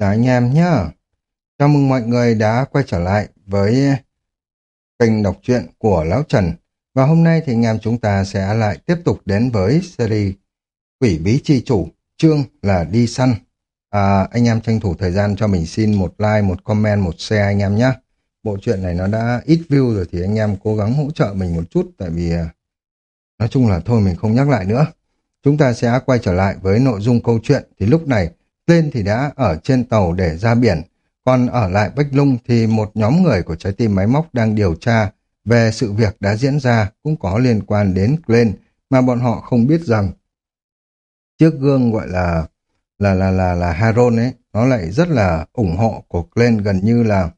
Chào anh em nhá. Chào mừng mọi người đã quay trở lại với kênh đọc truyện của Lão Trần. Và hôm nay thì anh em chúng ta sẽ lại tiếp tục đến với series Quỷ Bí Chi Chủ, chương là đi săn. À, anh em tranh thủ thời gian cho mình xin một like, một comment, một share anh em nhé. Bộ truyện này nó đã ít view rồi thì anh em cố gắng hỗ trợ mình một chút tại vì à, nói chung là thôi mình không nhắc lại nữa. Chúng ta sẽ quay trở lại với nội dung câu chuyện thì lúc này lên thì đã ở trên tàu để ra biển, còn ở lại Bách Lung thì một nhóm người của trái tim máy móc đang điều tra về sự việc đã diễn ra cũng có liên quan đến Glenn mà bọn họ không biết rằng chiếc gương gọi là là là là là Haron ấy nó lại rất là ủng hộ của Glenn gần như là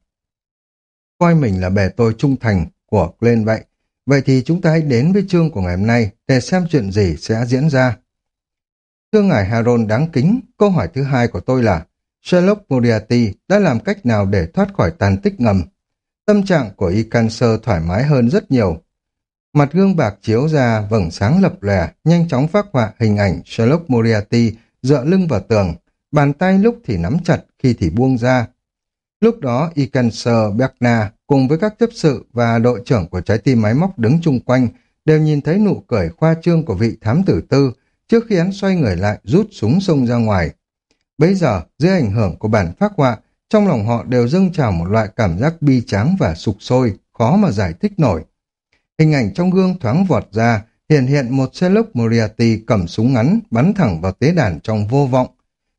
coi mình là bè tôi trung thành của Glenn vậy. Vậy thì chúng ta hãy đến với chương của ngày hôm nay để xem chuyện gì sẽ diễn ra. Thưa ngài Haron đáng kính, câu hỏi thứ hai của tôi là Sherlock Moriarty đã làm cách nào để thoát khỏi tàn tích ngầm? Tâm trạng của y cancer thoải mái hơn rất nhiều. Mặt gương bạc chiếu ra vầng sáng lập lòe, nhanh chóng phát họa hình ảnh Sherlock Moriarty dựa lưng vào tường, bàn tay lúc thì nắm chặt, khi thì buông ra. Lúc đó, y cancer Berna cùng với các chấp sự và đội trưởng của trái tim máy móc đứng chung quanh đều nhìn thấy nụ cười khoa trương của vị thám tử tư trước khi hắn xoay người lại rút súng xông ra ngoài. Bây giờ, dưới ảnh hưởng của bản phác họa, trong lòng họ đều dâng trào một loại cảm giác bi tráng và sục sôi, khó mà giải thích nổi. Hình ảnh trong gương thoáng vọt ra, hiện hiện một Sherlock Moriarty cầm súng ngắn bắn thẳng vào tế đàn trong vô vọng.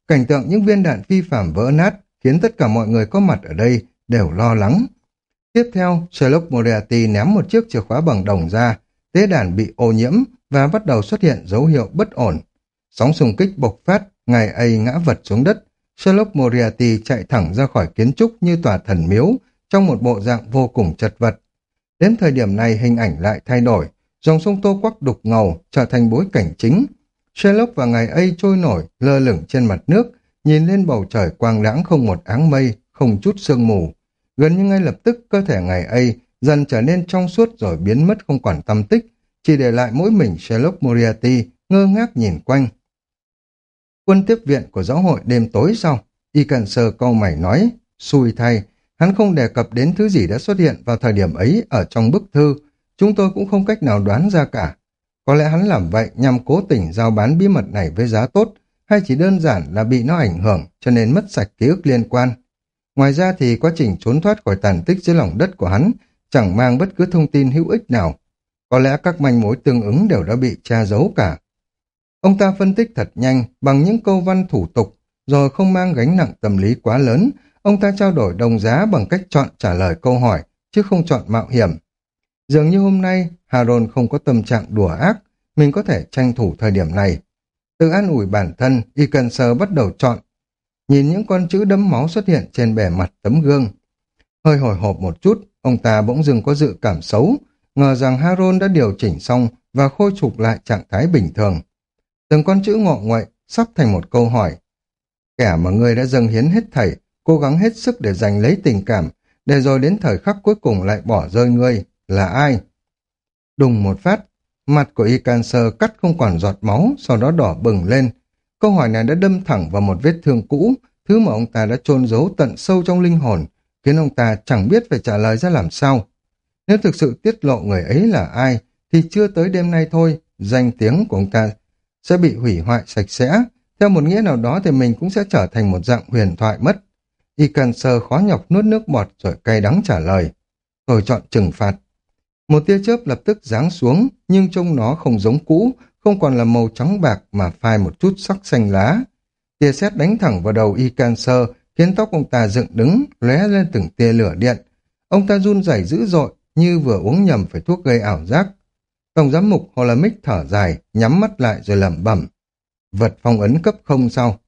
Cảnh tượng những viên đạn phi phạm vỡ nát khiến tất cả mọi người có mặt ở đây đều lo lắng. Tiếp theo, Sherlock Moriarty ném một chiếc chìa khóa bằng đồng ra, tế đàn bị ô nhiễm và bắt đầu xuất hiện dấu hiệu bất ổn. Sóng xung kích bộc phát, ngài ấy ngã vật xuống đất. Sherlock Moriarty chạy thẳng ra khỏi kiến trúc như tòa thần miếu trong một bộ dạng vô cùng chật vật. Đến thời điểm này hình ảnh lại thay đổi, dòng sông Tô Quắc đục ngầu trở thành bối cảnh chính. Sherlock và ngài ấy trôi nổi, lơ lửng trên mặt nước, nhìn lên bầu trời quang lãng không một áng mây, không chút sương mù. Gần như ngay lập tức cơ thể ngài ấy dần trở nên trong suốt rồi biến mất không còn tâm tích, chỉ để lại mỗi mình Sherlock Moriarty ngơ ngác nhìn quanh. Quân tiếp viện của giáo hội đêm tối sau, y cần sơ câu mày nói, xui thay, hắn không đề cập đến thứ gì đã xuất hiện vào thời điểm ấy ở trong bức thư, chúng tôi cũng không cách nào đoán ra cả. Có lẽ hắn làm vậy nhằm cố tình giao bán bí mật này với giá tốt, hay chỉ đơn giản là bị nó ảnh hưởng cho nên mất sạch ký ức liên quan. Ngoài ra thì quá trình trốn thoát khỏi tàn tích dưới lòng đất của hắn chẳng mang bất cứ thông tin hữu ích nào. Có lẽ các manh mối tương ứng đều đã bị tra giấu cả. Ông ta phân tích thật nhanh bằng những câu văn thủ tục, rồi không mang gánh nặng tâm lý quá lớn, ông ta trao đổi đồng giá bằng cách chọn trả lời câu hỏi, chứ không chọn mạo hiểm. Dường như hôm nay, Haron không có tâm trạng đùa ác, mình có thể tranh thủ thời điểm này. Tự an ủi bản thân, y cần sơ bắt đầu chọn. Nhìn những con chữ đấm máu xuất hiện trên bề mặt tấm gương. Hơi hồi hộp một chút, ông ta bỗng dưng có dự cảm xấu, ngờ rằng Haron đã điều chỉnh xong và khôi phục lại trạng thái bình thường. Từng con chữ ngọ ngoại sắp thành một câu hỏi. Kẻ mà ngươi đã dâng hiến hết thảy, cố gắng hết sức để giành lấy tình cảm, để rồi đến thời khắc cuối cùng lại bỏ rơi ngươi, là ai? Đùng một phát, mặt của y cancer cắt không còn giọt máu, sau đó đỏ bừng lên. Câu hỏi này đã đâm thẳng vào một vết thương cũ, thứ mà ông ta đã chôn giấu tận sâu trong linh hồn, khiến ông ta chẳng biết phải trả lời ra làm sao. Nếu thực sự tiết lộ người ấy là ai, thì chưa tới đêm nay thôi, danh tiếng của ông ta sẽ bị hủy hoại sạch sẽ. Theo một nghĩa nào đó thì mình cũng sẽ trở thành một dạng huyền thoại mất. Y cần sơ khó nhọc nuốt nước bọt rồi cay đắng trả lời. Tôi chọn trừng phạt. Một tia chớp lập tức giáng xuống, nhưng trông nó không giống cũ, không còn là màu trắng bạc mà phai một chút sắc xanh lá. Tia sét đánh thẳng vào đầu Y Cancer, khiến tóc ông ta dựng đứng, lóe lên từng tia lửa điện. Ông ta run rẩy dữ dội, như vừa uống nhầm phải thuốc gây ảo giác. Tổng giám mục Holamic thở dài, nhắm mắt lại rồi lẩm bẩm. Vật phong ấn cấp không sau.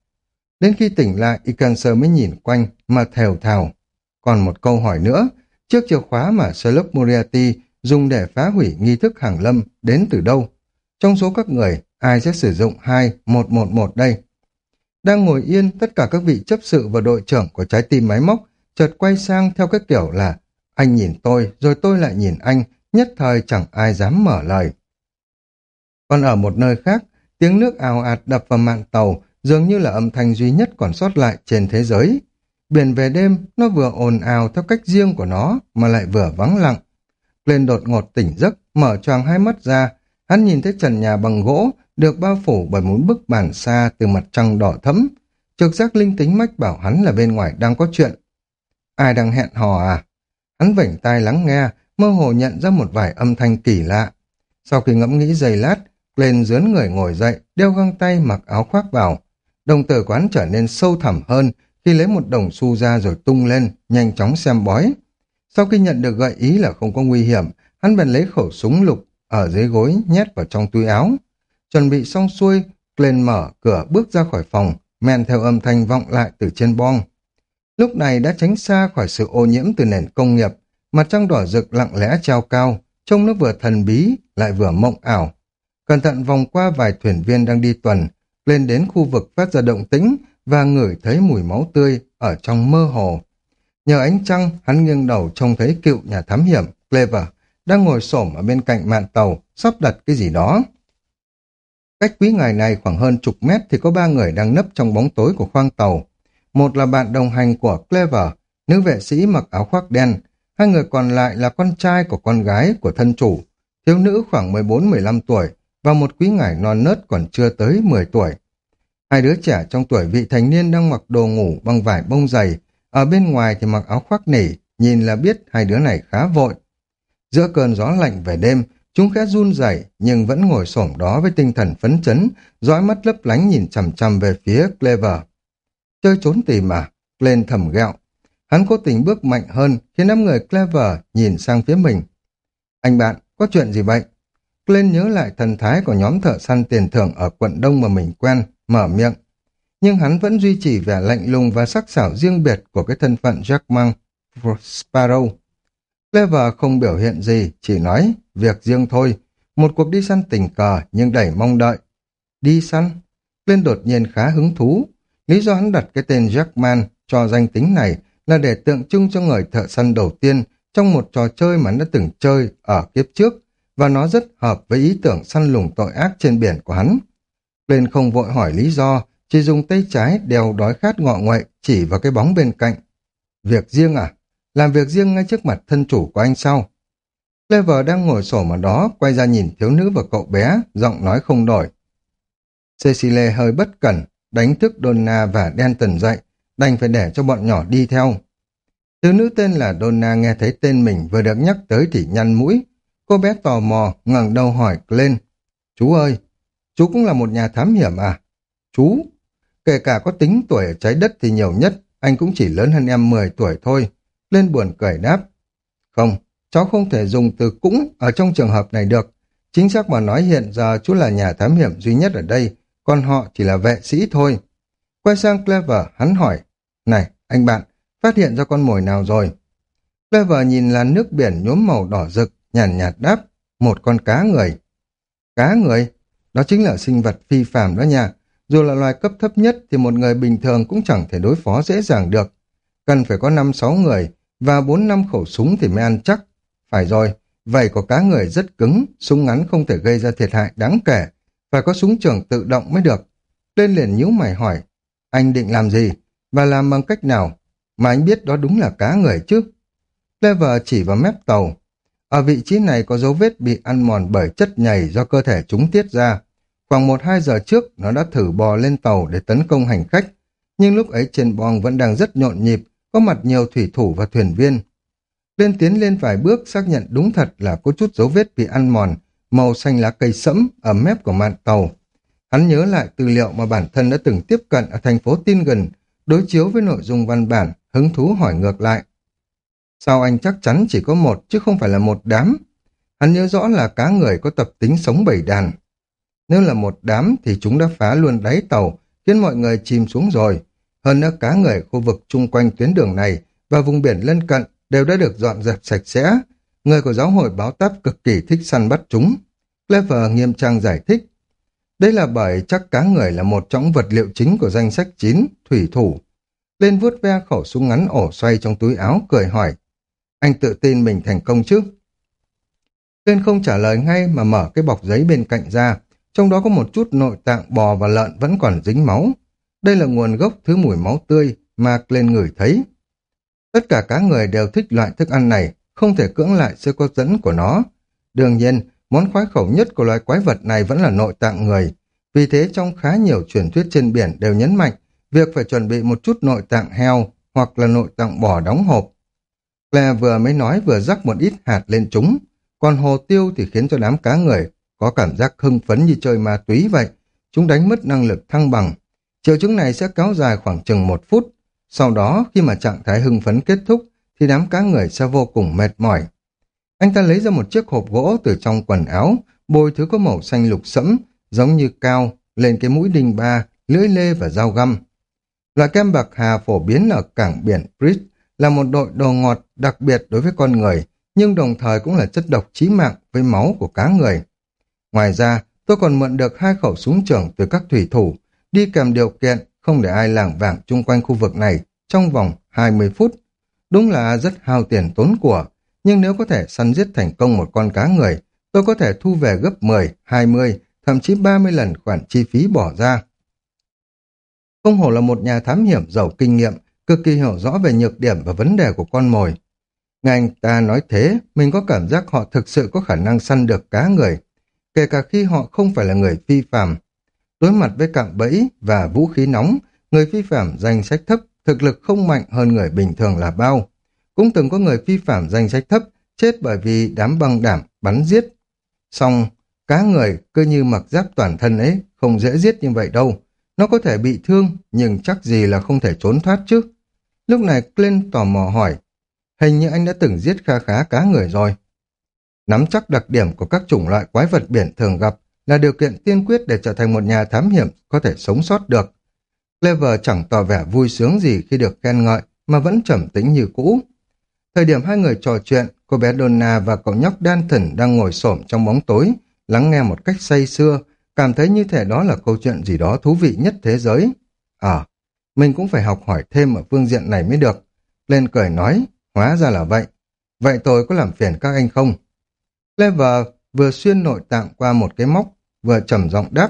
Đến khi tỉnh lại, Icancer mới nhìn quanh, mà thèo thào. Còn một câu hỏi nữa, chiếc chìa khóa mà Sherlock Moriarty dùng để phá hủy nghi thức hàng lâm đến từ đâu? Trong số các người, ai sẽ sử dụng 2111 đây? Đang ngồi yên, tất cả các vị chấp sự và đội trưởng của trái tim máy móc chợt quay sang theo cái kiểu là anh nhìn tôi, rồi tôi lại nhìn anh, nhất thời chẳng ai dám mở lời. Còn ở một nơi khác, tiếng nước ào ạt đập vào mạn tàu, dường như là âm thanh duy nhất còn sót lại trên thế giới. Biển về đêm, nó vừa ồn ào theo cách riêng của nó, mà lại vừa vắng lặng. Lên đột ngột tỉnh giấc, mở choàng hai mắt ra, hắn nhìn thấy trần nhà bằng gỗ, được bao phủ bởi một bức bản xa từ mặt trăng đỏ thẫm. Trực giác linh tính mách bảo hắn là bên ngoài đang có chuyện. Ai đang hẹn hò à? Hắn vảnh tai lắng nghe, mơ hồ nhận ra một vài âm thanh kỳ lạ. Sau khi ngẫm nghĩ giây lát, lên dướn người ngồi dậy, đeo găng tay mặc áo khoác vào. Đồng tử quán trở nên sâu thẳm hơn khi lấy một đồng xu ra rồi tung lên, nhanh chóng xem bói. Sau khi nhận được gợi ý là không có nguy hiểm, hắn bèn lấy khẩu súng lục ở dưới gối nhét vào trong túi áo. Chuẩn bị xong xuôi, lên mở cửa bước ra khỏi phòng, men theo âm thanh vọng lại từ trên bong. Lúc này đã tránh xa khỏi sự ô nhiễm từ nền công nghiệp, mặt trăng đỏ rực lặng lẽ treo cao, trông nó vừa thần bí, lại vừa mộng ảo. Cẩn thận vòng qua vài thuyền viên đang đi tuần, lên đến khu vực phát ra động tĩnh và ngửi thấy mùi máu tươi ở trong mơ hồ. Nhờ ánh trăng, hắn nghiêng đầu trông thấy cựu nhà thám hiểm, Clever, đang ngồi xổm ở bên cạnh mạn tàu, sắp đặt cái gì đó. Cách quý ngài này khoảng hơn chục mét thì có ba người đang nấp trong bóng tối của khoang tàu. Một là bạn đồng hành của Clever, nữ vệ sĩ mặc áo khoác đen. Hai người còn lại là con trai của con gái của thân chủ, thiếu nữ khoảng 14-15 tuổi và một quý ngài non nớt còn chưa tới 10 tuổi. Hai đứa trẻ trong tuổi vị thành niên đang mặc đồ ngủ bằng vải bông dày, ở bên ngoài thì mặc áo khoác nỉ, nhìn là biết hai đứa này khá vội. Giữa cơn gió lạnh về đêm, chúng khẽ run rẩy nhưng vẫn ngồi xổm đó với tinh thần phấn chấn, dõi mắt lấp lánh nhìn chằm chằm về phía Clever. Chơi trốn tìm à? Lên thầm gẹo. Hắn cố tình bước mạnh hơn khiến đám người Clever nhìn sang phía mình. Anh bạn, có chuyện gì vậy? Glenn nhớ lại thần thái của nhóm thợ săn tiền thưởng ở quận Đông mà mình quen, mở miệng. Nhưng hắn vẫn duy trì vẻ lạnh lùng và sắc sảo riêng biệt của cái thân phận Jackman Sparrow. Clever không biểu hiện gì, chỉ nói, việc riêng thôi. Một cuộc đi săn tình cờ nhưng đầy mong đợi. Đi săn? Glenn đột nhiên khá hứng thú. Lý do hắn đặt cái tên Jackman cho danh tính này là để tượng trưng cho người thợ săn đầu tiên trong một trò chơi mà hắn đã từng chơi ở kiếp trước và nó rất hợp với ý tưởng săn lùng tội ác trên biển của hắn. Lên không vội hỏi lý do, chỉ dùng tay trái đeo đói khát ngọ ngoại chỉ vào cái bóng bên cạnh. Việc riêng à? Làm việc riêng ngay trước mặt thân chủ của anh sau. Clever đang ngồi sổ mà đó, quay ra nhìn thiếu nữ và cậu bé, giọng nói không đổi. Cecile hơi bất cẩn, đánh thức Donna và Denton dậy, đành phải để cho bọn nhỏ đi theo. Thiếu nữ tên là Donna nghe thấy tên mình vừa được nhắc tới thì nhăn mũi, Cô bé tò mò, ngẩng đầu hỏi lên. Chú ơi, chú cũng là một nhà thám hiểm à? Chú, kể cả có tính tuổi ở trái đất thì nhiều nhất, anh cũng chỉ lớn hơn em 10 tuổi thôi. Lên buồn cười đáp. Không, cháu không thể dùng từ cũng ở trong trường hợp này được. Chính xác mà nói hiện giờ chú là nhà thám hiểm duy nhất ở đây, còn họ chỉ là vệ sĩ thôi. Quay sang Clever, hắn hỏi. Này, anh bạn, phát hiện ra con mồi nào rồi? Clever nhìn là nước biển nhuốm màu đỏ rực, nhàn nhạt, đáp, một con cá người. Cá người? Đó chính là sinh vật phi phàm đó nha. Dù là loài cấp thấp nhất thì một người bình thường cũng chẳng thể đối phó dễ dàng được. Cần phải có 5-6 người và 4-5 khẩu súng thì mới ăn chắc. Phải rồi, vậy có cá người rất cứng, súng ngắn không thể gây ra thiệt hại đáng kể. Phải có súng trường tự động mới được. Lên liền nhíu mày hỏi, anh định làm gì? Và làm bằng cách nào? Mà anh biết đó đúng là cá người chứ. Lever chỉ vào mép tàu, ở vị trí này có dấu vết bị ăn mòn bởi chất nhầy do cơ thể chúng tiết ra. Khoảng 1-2 giờ trước, nó đã thử bò lên tàu để tấn công hành khách. Nhưng lúc ấy trên bong vẫn đang rất nhộn nhịp, có mặt nhiều thủy thủ và thuyền viên. Lên tiến lên vài bước xác nhận đúng thật là có chút dấu vết bị ăn mòn, màu xanh lá cây sẫm ở mép của mạn tàu. Hắn nhớ lại tư liệu mà bản thân đã từng tiếp cận ở thành phố Tin gần, đối chiếu với nội dung văn bản, hứng thú hỏi ngược lại. Sao anh chắc chắn chỉ có một chứ không phải là một đám? Hắn nhớ rõ là cá người có tập tính sống bầy đàn. Nếu là một đám thì chúng đã phá luôn đáy tàu, khiến mọi người chìm xuống rồi. Hơn nữa cá người khu vực chung quanh tuyến đường này và vùng biển lân cận đều đã được dọn dẹp sạch sẽ. Người của giáo hội báo táp cực kỳ thích săn bắt chúng. Clever nghiêm trang giải thích. Đây là bởi chắc cá người là một trong vật liệu chính của danh sách 9, thủy thủ. Lên vuốt ve khẩu súng ngắn ổ xoay trong túi áo, cười hỏi. Anh tự tin mình thành công chứ? Lên không trả lời ngay mà mở cái bọc giấy bên cạnh ra, trong đó có một chút nội tạng bò và lợn vẫn còn dính máu. Đây là nguồn gốc thứ mùi máu tươi mà lên người thấy. Tất cả cá người đều thích loại thức ăn này, không thể cưỡng lại sự có dẫn của nó. Đương nhiên, món khoái khẩu nhất của loài quái vật này vẫn là nội tạng người. Vì thế trong khá nhiều truyền thuyết trên biển đều nhấn mạnh việc phải chuẩn bị một chút nội tạng heo hoặc là nội tạng bò đóng hộp. Claire vừa mới nói vừa rắc một ít hạt lên chúng, còn hồ tiêu thì khiến cho đám cá người có cảm giác hưng phấn như chơi ma túy vậy. Chúng đánh mất năng lực thăng bằng. Triệu chứng này sẽ kéo dài khoảng chừng một phút. Sau đó, khi mà trạng thái hưng phấn kết thúc, thì đám cá người sẽ vô cùng mệt mỏi. Anh ta lấy ra một chiếc hộp gỗ từ trong quần áo, bôi thứ có màu xanh lục sẫm, giống như cao, lên cái mũi đinh ba, lưỡi lê và dao găm. Loại kem bạc hà phổ biến ở cảng biển Bridge là một đội đồ ngọt đặc biệt đối với con người, nhưng đồng thời cũng là chất độc chí mạng với máu của cá người. Ngoài ra, tôi còn mượn được hai khẩu súng trường từ các thủy thủ, đi kèm điều kiện không để ai lảng vảng chung quanh khu vực này trong vòng 20 phút. Đúng là rất hao tiền tốn của, nhưng nếu có thể săn giết thành công một con cá người, tôi có thể thu về gấp 10, 20, thậm chí 30 lần khoản chi phí bỏ ra. Không hổ là một nhà thám hiểm giàu kinh nghiệm, cực kỳ hiểu rõ về nhược điểm và vấn đề của con mồi. Nghe anh ta nói thế, mình có cảm giác họ thực sự có khả năng săn được cá người, kể cả khi họ không phải là người phi phạm. Đối mặt với cạm bẫy và vũ khí nóng, người phi phạm danh sách thấp, thực lực không mạnh hơn người bình thường là bao. Cũng từng có người phi phạm danh sách thấp, chết bởi vì đám băng đảm bắn giết. Xong, cá người cứ như mặc giáp toàn thân ấy, không dễ giết như vậy đâu. Nó có thể bị thương, nhưng chắc gì là không thể trốn thoát chứ. Lúc này Clint tò mò hỏi, hình như anh đã từng giết kha khá cá người rồi. Nắm chắc đặc điểm của các chủng loại quái vật biển thường gặp là điều kiện tiên quyết để trở thành một nhà thám hiểm có thể sống sót được. Clever chẳng tỏ vẻ vui sướng gì khi được khen ngợi, mà vẫn trầm tĩnh như cũ. Thời điểm hai người trò chuyện, cô bé Donna và cậu nhóc Danton đang ngồi xổm trong bóng tối, lắng nghe một cách say sưa, cảm thấy như thể đó là câu chuyện gì đó thú vị nhất thế giới. À, mình cũng phải học hỏi thêm ở phương diện này mới được. Lên cười nói, hóa ra là vậy. Vậy tôi có làm phiền các anh không? Clever vừa xuyên nội tạng qua một cái móc, vừa trầm giọng đáp.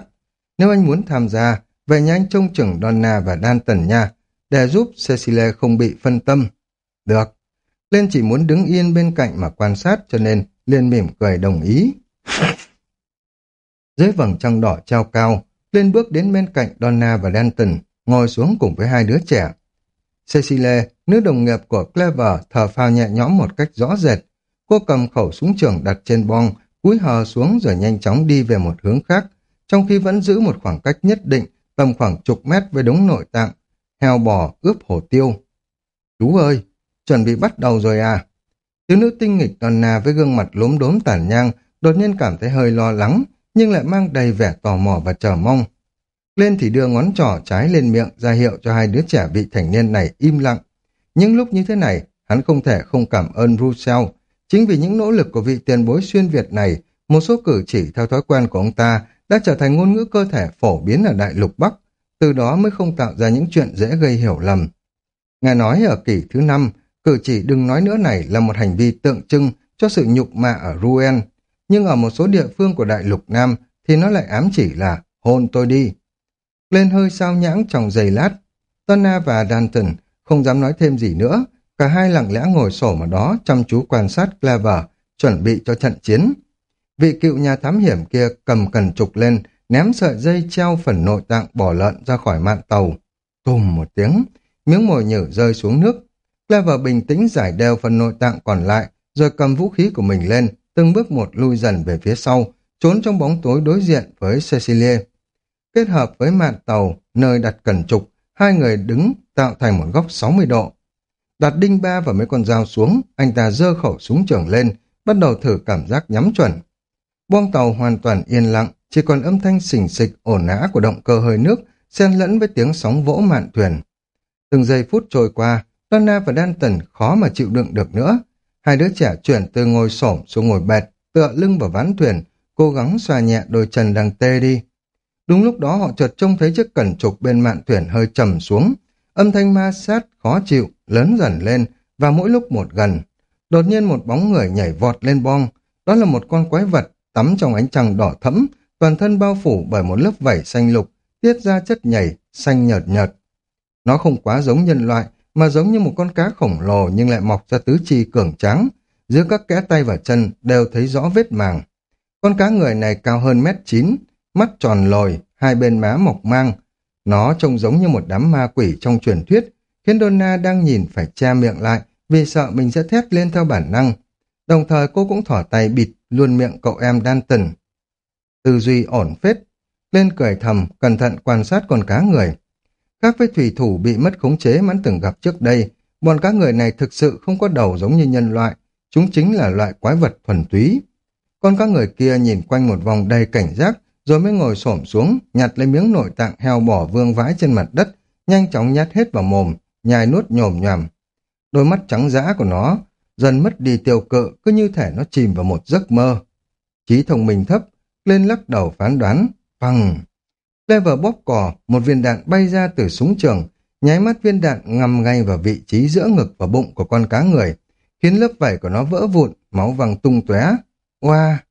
Nếu anh muốn tham gia, vậy nhà anh trông chừng Donna và Danton nha, để giúp Cecile không bị phân tâm. Được. Lên chỉ muốn đứng yên bên cạnh mà quan sát cho nên Liên mỉm cười đồng ý. Dưới vầng trăng đỏ trao cao, lên bước đến bên cạnh Donna và Danton, ngồi xuống cùng với hai đứa trẻ. Cecile, nữ đồng nghiệp của Clever, thở phào nhẹ nhõm một cách rõ rệt. Cô cầm khẩu súng trường đặt trên bong, cúi hờ xuống rồi nhanh chóng đi về một hướng khác, trong khi vẫn giữ một khoảng cách nhất định, tầm khoảng chục mét với đống nội tạng, heo bò ướp hổ tiêu. Chú ơi, chuẩn bị bắt đầu rồi à? Thiếu nữ tinh nghịch Donna với gương mặt lốm đốm tàn nhang, đột nhiên cảm thấy hơi lo lắng, nhưng lại mang đầy vẻ tò mò và chờ mong. Lên thì đưa ngón trỏ trái lên miệng ra hiệu cho hai đứa trẻ vị thành niên này im lặng. Những lúc như thế này, hắn không thể không cảm ơn Russell. Chính vì những nỗ lực của vị tiền bối xuyên Việt này, một số cử chỉ theo thói quen của ông ta đã trở thành ngôn ngữ cơ thể phổ biến ở Đại lục Bắc, từ đó mới không tạo ra những chuyện dễ gây hiểu lầm. Ngài nói ở kỷ thứ năm, cử chỉ đừng nói nữa này là một hành vi tượng trưng cho sự nhục mạ ở Ruen, nhưng ở một số địa phương của Đại lục Nam thì nó lại ám chỉ là hôn tôi đi. Lên hơi sao nhãng trong giây lát, Tonna và Danton không dám nói thêm gì nữa, cả hai lặng lẽ ngồi sổ ở đó chăm chú quan sát Clever, chuẩn bị cho trận chiến. Vị cựu nhà thám hiểm kia cầm cần trục lên, ném sợi dây treo phần nội tạng bỏ lợn ra khỏi mạn tàu. Tùm một tiếng, miếng mồi nhử rơi xuống nước. Clever bình tĩnh giải đều phần nội tạng còn lại, rồi cầm vũ khí của mình lên, từng bước một lui dần về phía sau, trốn trong bóng tối đối diện với Cecilia. Kết hợp với mạn tàu, nơi đặt cần trục, hai người đứng tạo thành một góc 60 độ. Đặt đinh ba và mấy con dao xuống, anh ta giơ khẩu súng trường lên, bắt đầu thử cảm giác nhắm chuẩn. Boong tàu hoàn toàn yên lặng, chỉ còn âm thanh xình xịch ổn ã của động cơ hơi nước, xen lẫn với tiếng sóng vỗ mạn thuyền. Từng giây phút trôi qua, Donna và Danton khó mà chịu đựng được nữa. Hai đứa trẻ chuyển từ ngồi xổm xuống ngồi bệt, tựa lưng vào ván thuyền, cố gắng xoa nhẹ đôi chân đang tê đi. Đúng lúc đó họ chợt trông thấy chiếc cẩn trục bên mạn thuyền hơi trầm xuống, âm thanh ma sát, khó chịu, lớn dần lên và mỗi lúc một gần. Đột nhiên một bóng người nhảy vọt lên bong, đó là một con quái vật tắm trong ánh trăng đỏ thẫm, toàn thân bao phủ bởi một lớp vảy xanh lục, tiết ra chất nhảy, xanh nhợt nhợt. Nó không quá giống nhân loại, mà giống như một con cá khổng lồ nhưng lại mọc ra tứ chi cường tráng. Giữa các kẽ tay và chân đều thấy rõ vết màng. Con cá người này cao hơn mét chín, mắt tròn lồi, hai bên má mọc mang. Nó trông giống như một đám ma quỷ trong truyền thuyết, khiến Donna đang nhìn phải che miệng lại vì sợ mình sẽ thét lên theo bản năng. Đồng thời cô cũng thỏ tay bịt luôn miệng cậu em Danton. Tư duy ổn phết, lên cười thầm, cẩn thận quan sát con cá người. Khác với thủy thủ bị mất khống chế mắn từng gặp trước đây, bọn cá người này thực sự không có đầu giống như nhân loại, chúng chính là loại quái vật thuần túy. Con cá người kia nhìn quanh một vòng đầy cảnh giác, rồi mới ngồi xổm xuống, nhặt lấy miếng nội tạng heo bỏ vương vãi trên mặt đất, nhanh chóng nhát hết vào mồm, nhai nuốt nhồm nhòm. Đôi mắt trắng dã của nó dần mất đi tiêu cự, cứ như thể nó chìm vào một giấc mơ. Trí thông minh thấp, lên lắc đầu phán đoán, phăng. Clever bóp cò, một viên đạn bay ra từ súng trường, nháy mắt viên đạn ngầm ngay vào vị trí giữa ngực và bụng của con cá người, khiến lớp vảy của nó vỡ vụn, máu văng tung tóe. Oa!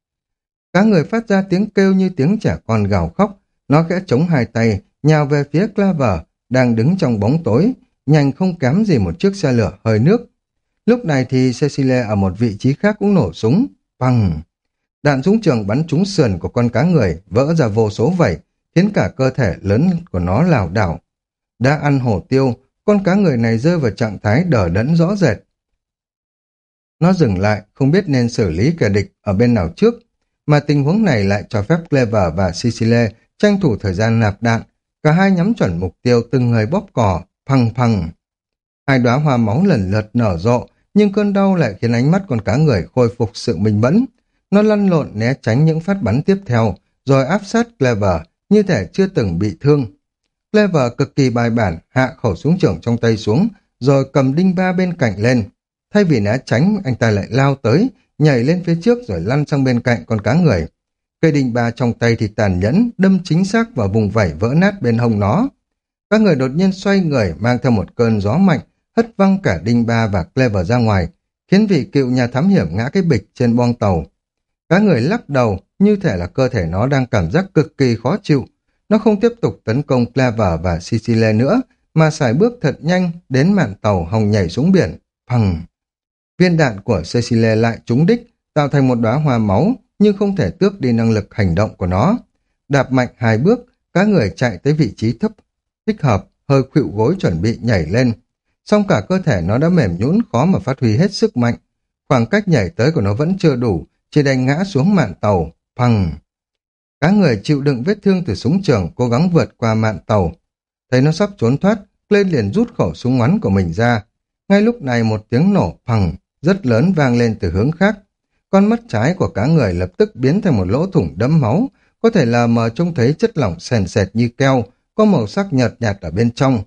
Cá người phát ra tiếng kêu như tiếng trẻ con gào khóc, nó khẽ chống hai tay, nhào về phía Claver, đang đứng trong bóng tối, nhanh không kém gì một chiếc xe lửa hơi nước. Lúc này thì Cecile ở một vị trí khác cũng nổ súng, bằng. Đạn súng trường bắn trúng sườn của con cá người, vỡ ra vô số vảy, khiến cả cơ thể lớn của nó lảo đảo. Đã ăn hổ tiêu, con cá người này rơi vào trạng thái đờ đẫn rõ rệt. Nó dừng lại, không biết nên xử lý kẻ địch ở bên nào trước, mà tình huống này lại cho phép Clever và Sicile tranh thủ thời gian nạp đạn, cả hai nhắm chuẩn mục tiêu từng người bóp cỏ, phăng phăng. Hai đóa hoa máu lần lượt nở rộ, nhưng cơn đau lại khiến ánh mắt con cá người khôi phục sự minh mẫn. Nó lăn lộn né tránh những phát bắn tiếp theo, rồi áp sát Clever, như thể chưa từng bị thương. Clever cực kỳ bài bản, hạ khẩu súng trưởng trong tay xuống, rồi cầm đinh ba bên cạnh lên. Thay vì né tránh, anh ta lại lao tới, nhảy lên phía trước rồi lăn sang bên cạnh con cá người. Cây đinh ba trong tay thì tàn nhẫn, đâm chính xác vào vùng vảy vỡ nát bên hông nó. Các người đột nhiên xoay người mang theo một cơn gió mạnh, hất văng cả đinh ba và Clever ra ngoài, khiến vị cựu nhà thám hiểm ngã cái bịch trên boong tàu. cá người lắc đầu, như thể là cơ thể nó đang cảm giác cực kỳ khó chịu. Nó không tiếp tục tấn công Clever và sicile nữa, mà xài bước thật nhanh đến mạn tàu hồng nhảy xuống biển. Phằng! Viên đạn của Cecile lại trúng đích, tạo thành một đóa hoa máu, nhưng không thể tước đi năng lực hành động của nó. Đạp mạnh hai bước, các người chạy tới vị trí thấp, thích hợp, hơi khuỵu gối chuẩn bị nhảy lên. Song cả cơ thể nó đã mềm nhũn khó mà phát huy hết sức mạnh. Khoảng cách nhảy tới của nó vẫn chưa đủ, chỉ đành ngã xuống mạn tàu, Phằng. Cá người chịu đựng vết thương từ súng trường cố gắng vượt qua mạn tàu. Thấy nó sắp trốn thoát, lên liền rút khẩu súng ngắn của mình ra. Ngay lúc này một tiếng nổ phằng rất lớn vang lên từ hướng khác. Con mắt trái của cá người lập tức biến thành một lỗ thủng đẫm máu, có thể là mờ trông thấy chất lỏng sền sệt như keo, có màu sắc nhợt nhạt ở bên trong.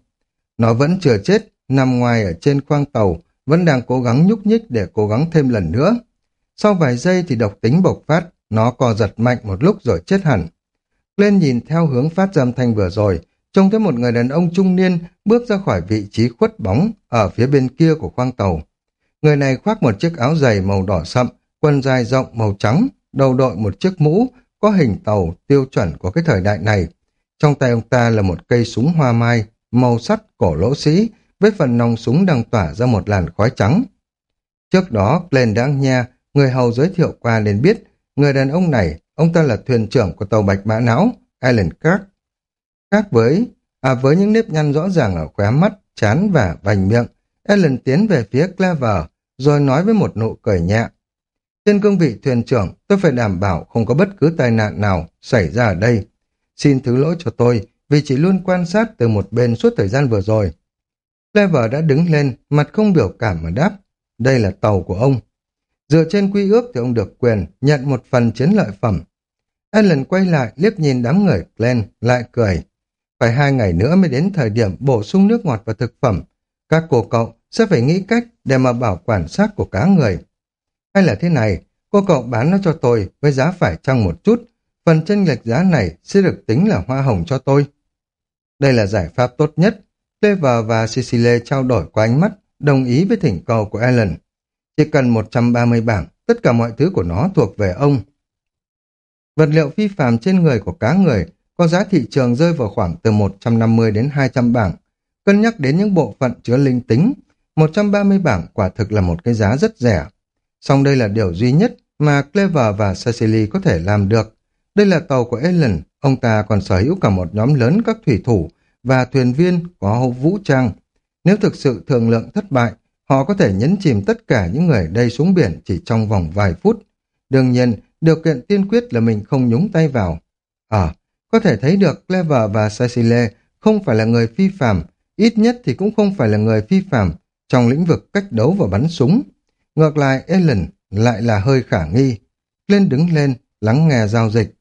Nó vẫn chưa chết, nằm ngoài ở trên khoang tàu, vẫn đang cố gắng nhúc nhích để cố gắng thêm lần nữa. Sau vài giây thì độc tính bộc phát, nó co giật mạnh một lúc rồi chết hẳn. Lên nhìn theo hướng phát ra âm thanh vừa rồi, trông thấy một người đàn ông trung niên bước ra khỏi vị trí khuất bóng ở phía bên kia của khoang tàu. Người này khoác một chiếc áo dày màu đỏ sậm, quần dài rộng màu trắng, đầu đội một chiếc mũ có hình tàu tiêu chuẩn của cái thời đại này. Trong tay ông ta là một cây súng hoa mai, màu sắt cổ lỗ sĩ, với phần nòng súng đang tỏa ra một làn khói trắng. Trước đó, Glenn đã nha, người hầu giới thiệu qua nên biết, người đàn ông này, ông ta là thuyền trưởng của tàu Bạch Mã Não, Alan Clark. Khác với, à với những nếp nhăn rõ ràng ở khóe mắt, chán và vành miệng, Alan tiến về phía Clever, rồi nói với một nụ cười nhẹ. Trên cương vị thuyền trưởng, tôi phải đảm bảo không có bất cứ tai nạn nào xảy ra ở đây. Xin thứ lỗi cho tôi, vì chỉ luôn quan sát từ một bên suốt thời gian vừa rồi. Lever đã đứng lên, mặt không biểu cảm mà đáp. Đây là tàu của ông. Dựa trên quy ước thì ông được quyền nhận một phần chiến lợi phẩm. Alan quay lại liếc nhìn đám người Glenn, lại cười. Phải hai ngày nữa mới đến thời điểm bổ sung nước ngọt và thực phẩm. Các cô cậu sẽ phải nghĩ cách để mà bảo quản xác của cá người. Hay là thế này, cô cậu bán nó cho tôi với giá phải chăng một chút, phần chênh lệch giá này sẽ được tính là hoa hồng cho tôi. Đây là giải pháp tốt nhất. Clever và Cecile trao đổi qua ánh mắt, đồng ý với thỉnh cầu của Alan. Chỉ cần 130 bảng, tất cả mọi thứ của nó thuộc về ông. Vật liệu phi phàm trên người của cá người có giá thị trường rơi vào khoảng từ 150 đến 200 bảng. Cân nhắc đến những bộ phận chứa linh tính, 130 bảng quả thực là một cái giá rất rẻ. Song đây là điều duy nhất mà Clever và Cecily có thể làm được. Đây là tàu của Ellen, ông ta còn sở hữu cả một nhóm lớn các thủy thủ và thuyền viên có vũ trang. Nếu thực sự thường lượng thất bại, họ có thể nhấn chìm tất cả những người đây xuống biển chỉ trong vòng vài phút. Đương nhiên, điều kiện tiên quyết là mình không nhúng tay vào. Ờ, có thể thấy được Clever và Cecily không phải là người phi phạm, ít nhất thì cũng không phải là người phi phạm trong lĩnh vực cách đấu và bắn súng. Ngược lại, Ellen lại là hơi khả nghi. Lên đứng lên, lắng nghe giao dịch.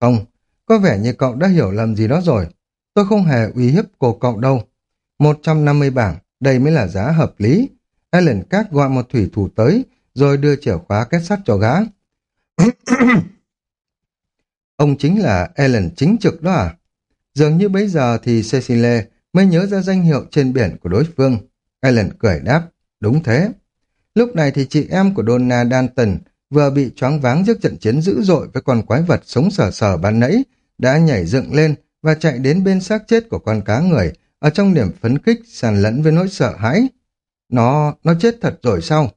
Không, có vẻ như cậu đã hiểu lầm gì đó rồi. Tôi không hề uy hiếp cô cậu đâu. 150 bảng, đây mới là giá hợp lý. Ellen Các gọi một thủy thủ tới, rồi đưa chìa khóa kết sắt cho gã. Ông chính là Ellen chính trực đó à? Dường như bây giờ thì Cecile mới nhớ ra danh hiệu trên biển của đối phương. Ellen cười đáp, đúng thế. Lúc này thì chị em của Donna Danton vừa bị choáng váng trước trận chiến dữ dội với con quái vật sống sờ sờ ban nãy, đã nhảy dựng lên và chạy đến bên xác chết của con cá người, ở trong niềm phấn khích sàn lẫn với nỗi sợ hãi. Nó, nó chết thật rồi sao?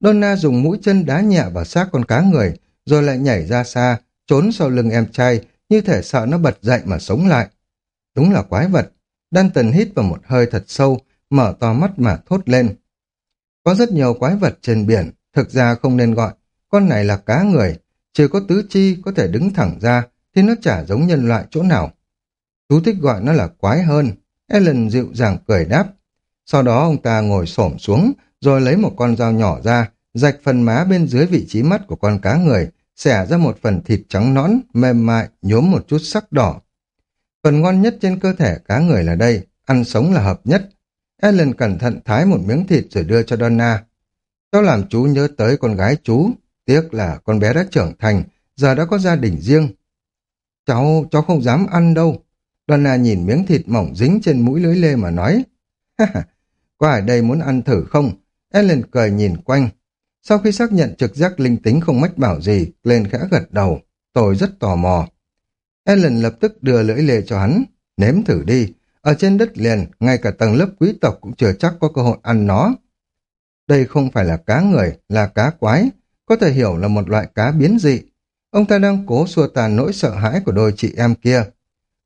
Donna dùng mũi chân đá nhẹ vào xác con cá người, rồi lại nhảy ra xa, trốn sau lưng em trai, như thể sợ nó bật dậy mà sống lại. Đúng là quái vật. Danton hít vào một hơi thật sâu, mở to mắt mà thốt lên. Có rất nhiều quái vật trên biển, thực ra không nên gọi. Con này là cá người, chỉ có tứ chi có thể đứng thẳng ra, thì nó chả giống nhân loại chỗ nào. Chú thích gọi nó là quái hơn. Ellen dịu dàng cười đáp. Sau đó ông ta ngồi xổm xuống, rồi lấy một con dao nhỏ ra, rạch phần má bên dưới vị trí mắt của con cá người, xẻ ra một phần thịt trắng nõn, mềm mại, nhốm một chút sắc đỏ. Phần ngon nhất trên cơ thể cá người là đây, ăn sống là hợp nhất. Ellen cẩn thận thái một miếng thịt rồi đưa cho Donna. Cháu làm chú nhớ tới con gái chú, tiếc là con bé đã trưởng thành, giờ đã có gia đình riêng. Cháu, cháu không dám ăn đâu. Donna nhìn miếng thịt mỏng dính trên mũi lưới lê mà nói. có ai đây muốn ăn thử không? Ellen cười nhìn quanh. Sau khi xác nhận trực giác linh tính không mách bảo gì, lên khẽ gật đầu. Tôi rất tò mò. Ellen lập tức đưa lưỡi lê cho hắn. Nếm thử đi. Ở trên đất liền, ngay cả tầng lớp quý tộc cũng chưa chắc có cơ hội ăn nó. Đây không phải là cá người, là cá quái. Có thể hiểu là một loại cá biến dị. Ông ta đang cố xua tàn nỗi sợ hãi của đôi chị em kia.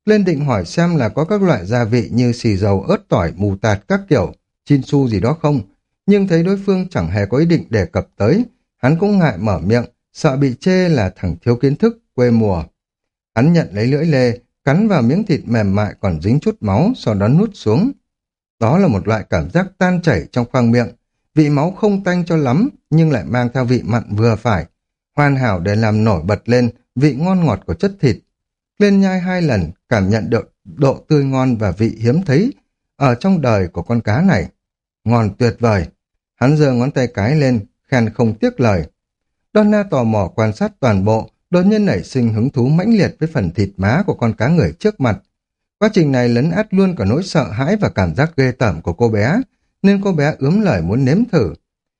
Lên định hỏi xem là có các loại gia vị như xì dầu, ớt tỏi, mù tạt các kiểu, chin su gì đó không. Nhưng thấy đối phương chẳng hề có ý định đề cập tới. Hắn cũng ngại mở miệng, sợ bị chê là thằng thiếu kiến thức, quê mùa. Hắn nhận lấy lưỡi lê, cắn vào miếng thịt mềm mại còn dính chút máu, sau đó nuốt xuống. Đó là một loại cảm giác tan chảy trong khoang miệng. Vị máu không tanh cho lắm, nhưng lại mang theo vị mặn vừa phải. Hoàn hảo để làm nổi bật lên vị ngon ngọt của chất thịt. Lên nhai hai lần, cảm nhận được độ tươi ngon và vị hiếm thấy ở trong đời của con cá này. Ngon tuyệt vời. Hắn giơ ngón tay cái lên, khen không tiếc lời. Donna tò mò quan sát toàn bộ, đột nhiên nảy sinh hứng thú mãnh liệt với phần thịt má của con cá người trước mặt. Quá trình này lấn át luôn cả nỗi sợ hãi và cảm giác ghê tởm của cô bé, nên cô bé ướm lời muốn nếm thử.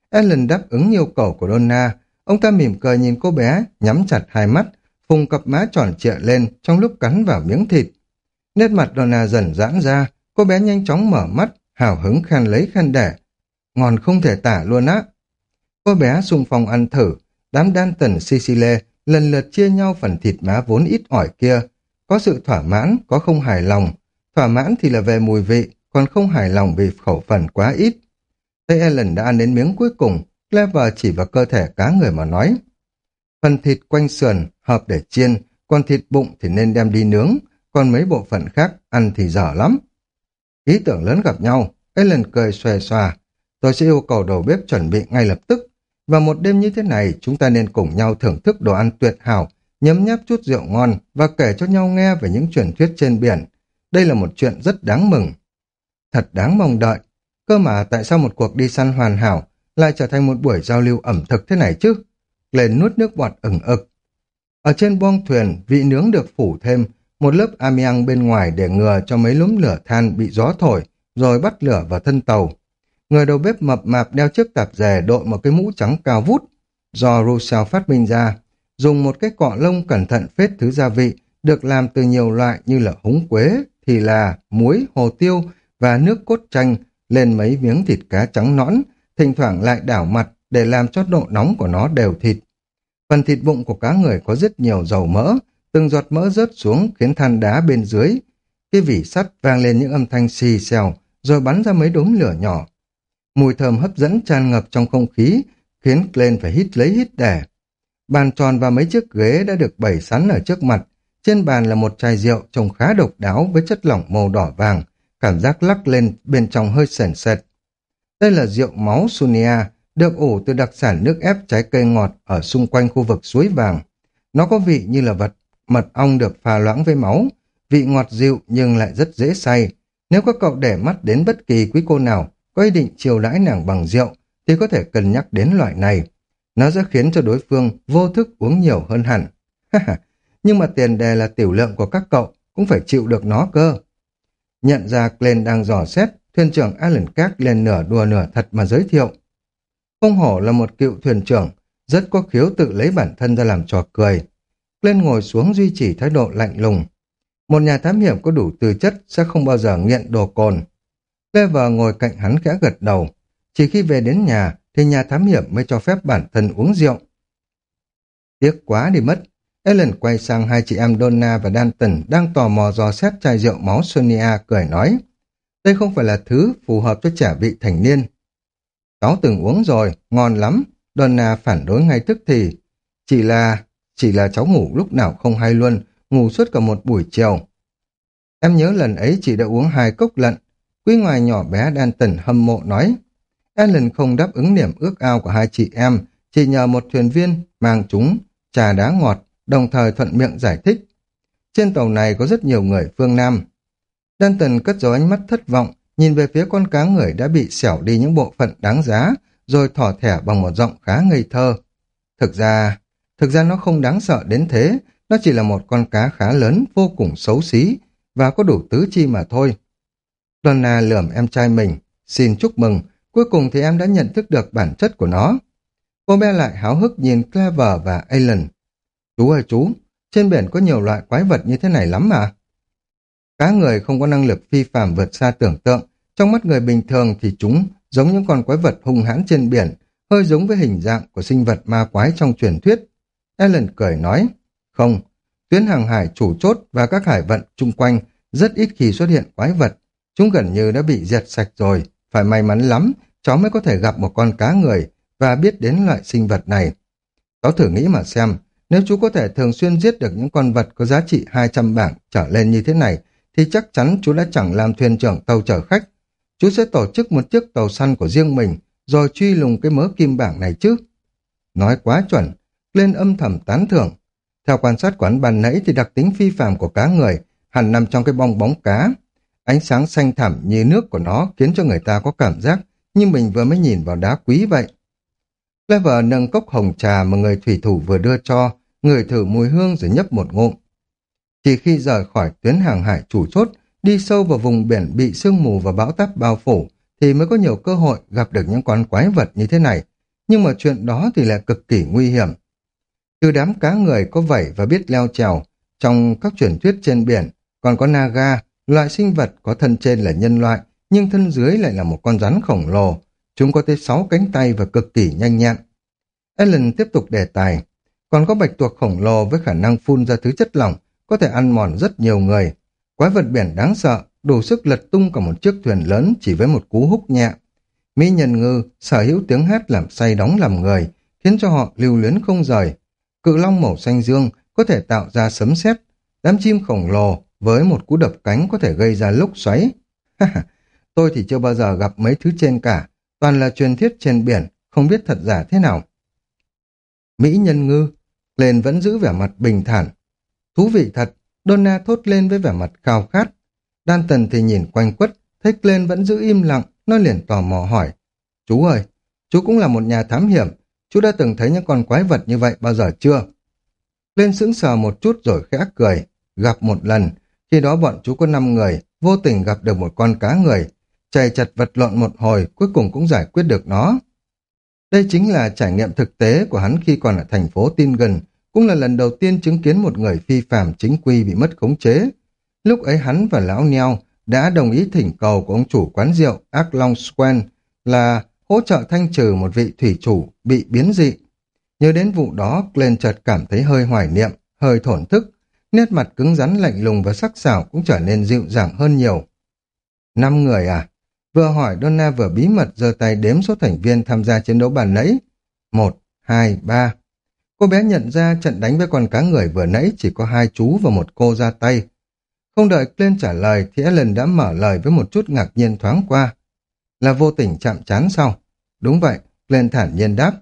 Ellen đáp ứng yêu cầu của Donna, ông ta mỉm cười nhìn cô bé, nhắm chặt hai mắt, phùng cặp má tròn trịa lên trong lúc cắn vào miếng thịt. Nét mặt Donna dần giãn ra, cô bé nhanh chóng mở mắt, hào hứng khen lấy khen đẻ. Ngon không thể tả luôn á. Cô bé xung phong ăn thử, đám đan tần Sicile lần lượt chia nhau phần thịt má vốn ít ỏi kia. Có sự thỏa mãn, có không hài lòng. Thỏa mãn thì là về mùi vị, còn không hài lòng vì khẩu phần quá ít. Thấy Ellen đã ăn đến miếng cuối cùng, Clever chỉ vào cơ thể cá người mà nói. Phần thịt quanh sườn hợp để chiên, còn thịt bụng thì nên đem đi nướng, còn mấy bộ phận khác ăn thì dở lắm. Ý tưởng lớn gặp nhau, Ellen cười xòe xòa. Tôi sẽ yêu cầu đầu bếp chuẩn bị ngay lập tức. Và một đêm như thế này, chúng ta nên cùng nhau thưởng thức đồ ăn tuyệt hảo, nhấm nháp chút rượu ngon và kể cho nhau nghe về những truyền thuyết trên biển. Đây là một chuyện rất đáng mừng. Thật đáng mong đợi. Cơ mà tại sao một cuộc đi săn hoàn hảo lại trở thành một buổi giao lưu ẩm thực thế này chứ? Lên nuốt nước bọt ửng ực. Ở trên boong thuyền, vị nướng được phủ thêm một lớp amiang bên ngoài để ngừa cho mấy lúm lửa than bị gió thổi, rồi bắt lửa vào thân tàu. Người đầu bếp mập mạp đeo chiếc tạp dề đội một cái mũ trắng cao vút, do Russell phát minh ra, dùng một cái cọ lông cẩn thận phết thứ gia vị được làm từ nhiều loại như là húng quế, thì là muối, hồ tiêu và nước cốt chanh lên mấy miếng thịt cá trắng nõn, thỉnh thoảng lại đảo mặt để làm cho độ nóng của nó đều thịt. Phần thịt bụng của cá người có rất nhiều dầu mỡ, từng giọt mỡ rớt xuống khiến than đá bên dưới. Cái vỉ sắt vang lên những âm thanh xì xèo, rồi bắn ra mấy đốm lửa nhỏ. Mùi thơm hấp dẫn tràn ngập trong không khí, khiến Glenn phải hít lấy hít đẻ. Bàn tròn và mấy chiếc ghế đã được bày sẵn ở trước mặt. Trên bàn là một chai rượu trông khá độc đáo với chất lỏng màu đỏ vàng, cảm giác lắc lên bên trong hơi sền sệt. Đây là rượu máu Sunia, được ủ từ đặc sản nước ép trái cây ngọt ở xung quanh khu vực suối vàng. Nó có vị như là vật mật ong được pha loãng với máu, vị ngọt dịu nhưng lại rất dễ say. Nếu các cậu để mắt đến bất kỳ quý cô nào có ý định chiều đãi nàng bằng rượu, thì có thể cân nhắc đến loại này. Nó sẽ khiến cho đối phương vô thức uống nhiều hơn hẳn. Nhưng mà tiền đề là tiểu lượng của các cậu cũng phải chịu được nó cơ. Nhận ra Glenn đang dò xét, thuyền trưởng Alan Carr lên nửa đùa nửa thật mà giới thiệu. Không hổ là một cựu thuyền trưởng, rất có khiếu tự lấy bản thân ra làm trò cười. Glenn ngồi xuống duy trì thái độ lạnh lùng. Một nhà thám hiểm có đủ tư chất sẽ không bao giờ nghiện đồ cồn. Clever ngồi cạnh hắn khẽ gật đầu. Chỉ khi về đến nhà thì nhà thám hiểm mới cho phép bản thân uống rượu. Tiếc quá đi mất. Ellen quay sang hai chị em Donna và Danton đang tò mò dò xét chai rượu máu Sonia cười nói. Đây không phải là thứ phù hợp cho trẻ vị thành niên. Cháu từng uống rồi, ngon lắm. Donna phản đối ngay tức thì. Chỉ là, chỉ là cháu ngủ lúc nào không hay luôn, ngủ suốt cả một buổi chiều. Em nhớ lần ấy chị đã uống hai cốc lận. Quý ngoài nhỏ bé Danton hâm mộ nói. Ellen không đáp ứng niềm ước ao của hai chị em, chỉ nhờ một thuyền viên mang chúng trà đá ngọt, đồng thời thuận miệng giải thích. Trên tàu này có rất nhiều người phương Nam. Danton cất dấu ánh mắt thất vọng, nhìn về phía con cá người đã bị xẻo đi những bộ phận đáng giá, rồi thỏ thẻ bằng một giọng khá ngây thơ. Thực ra, thực ra nó không đáng sợ đến thế, nó chỉ là một con cá khá lớn, vô cùng xấu xí, và có đủ tứ chi mà thôi. Donna lườm em trai mình, xin chúc mừng, cuối cùng thì em đã nhận thức được bản chất của nó. Cô bé lại háo hức nhìn Clever và Alan. Chú ơi chú, trên biển có nhiều loại quái vật như thế này lắm mà. Cá người không có năng lực phi phàm vượt xa tưởng tượng, trong mắt người bình thường thì chúng giống những con quái vật hung hãn trên biển, hơi giống với hình dạng của sinh vật ma quái trong truyền thuyết. Alan cười nói, không, tuyến hàng hải chủ chốt và các hải vận chung quanh rất ít khi xuất hiện quái vật, chúng gần như đã bị diệt sạch rồi, phải may mắn lắm, cháu mới có thể gặp một con cá người và biết đến loại sinh vật này. Cháu thử nghĩ mà xem, nếu chú có thể thường xuyên giết được những con vật có giá trị 200 bảng trở lên như thế này, thì chắc chắn chú đã chẳng làm thuyền trưởng tàu chở khách. Chú sẽ tổ chức một chiếc tàu săn của riêng mình, rồi truy lùng cái mớ kim bảng này chứ. Nói quá chuẩn, lên âm thầm tán thưởng. Theo quan sát quán ban nãy thì đặc tính phi phàm của cá người hẳn nằm trong cái bong bóng cá. Ánh sáng xanh thẳm như nước của nó khiến cho người ta có cảm giác như mình vừa mới nhìn vào đá quý vậy. Clever nâng cốc hồng trà mà người thủy thủ vừa đưa cho, người thử mùi hương rồi nhấp một ngụm. Chỉ khi rời khỏi tuyến hàng hải chủ chốt, đi sâu vào vùng biển bị sương mù và bão táp bao phủ, thì mới có nhiều cơ hội gặp được những con quái vật như thế này. Nhưng mà chuyện đó thì lại cực kỳ nguy hiểm. Từ đám cá người có vảy và biết leo trèo, trong các truyền thuyết trên biển, còn có naga, loại sinh vật có thân trên là nhân loại, nhưng thân dưới lại là một con rắn khổng lồ. Chúng có tới 6 cánh tay và cực kỳ nhanh nhẹn. Ellen tiếp tục đề tài. Còn có bạch tuộc khổng lồ với khả năng phun ra thứ chất lỏng, có thể ăn mòn rất nhiều người. Quái vật biển đáng sợ, đủ sức lật tung cả một chiếc thuyền lớn chỉ với một cú húc nhẹ. Mỹ nhân ngư sở hữu tiếng hát làm say đóng làm người, khiến cho họ lưu luyến không rời. Cự long màu xanh dương có thể tạo ra sấm sét, đám chim khổng lồ với một cú đập cánh có thể gây ra lốc xoáy. Tôi thì chưa bao giờ gặp mấy thứ trên cả, toàn là truyền thuyết trên biển, không biết thật giả thế nào. Mỹ nhân ngư, lên vẫn giữ vẻ mặt bình thản. Thú vị thật, Donna thốt lên với vẻ mặt khao khát. Đan tần thì nhìn quanh quất, thấy lên vẫn giữ im lặng, nó liền tò mò hỏi. Chú ơi, chú cũng là một nhà thám hiểm, chú đã từng thấy những con quái vật như vậy bao giờ chưa? Lên sững sờ một chút rồi khẽ cười, gặp một lần, khi đó bọn chú có 5 người, vô tình gặp được một con cá người, chạy chặt vật lộn một hồi, cuối cùng cũng giải quyết được nó. Đây chính là trải nghiệm thực tế của hắn khi còn ở thành phố Tin gần, cũng là lần đầu tiên chứng kiến một người phi phạm chính quy bị mất khống chế. Lúc ấy hắn và lão Neo đã đồng ý thỉnh cầu của ông chủ quán rượu Ác Long Squen là hỗ trợ thanh trừ một vị thủy chủ bị biến dị. Nhớ đến vụ đó, Glenn chợt cảm thấy hơi hoài niệm, hơi thổn thức. Nét mặt cứng rắn lạnh lùng và sắc sảo cũng trở nên dịu dàng hơn nhiều. Năm người à? Vừa hỏi Donna vừa bí mật giơ tay đếm số thành viên tham gia chiến đấu bàn nãy. Một, hai, ba. Cô bé nhận ra trận đánh với con cá người vừa nãy chỉ có hai chú và một cô ra tay. Không đợi Glenn trả lời thì Ellen đã mở lời với một chút ngạc nhiên thoáng qua. Là vô tình chạm chán sau. Đúng vậy, Glenn thản nhiên đáp.